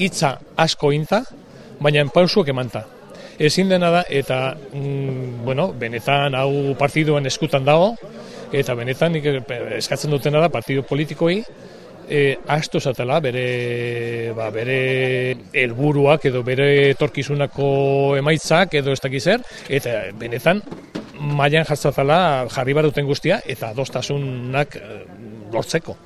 hitza asko inta, baina pausuak emanta. Ezin dena da, eta, mm, bueno, benetan hau partiduen eskutan dago, eta benetan eskatzen dutena da partidu politikoei, e, asto zatela bere ba, bere helburuak edo bere etorkizunako emaitzak edo ez dakiz zer eta benetan mailan jartzatela jarri baruten guztia eta adostasunak e, lortzeko.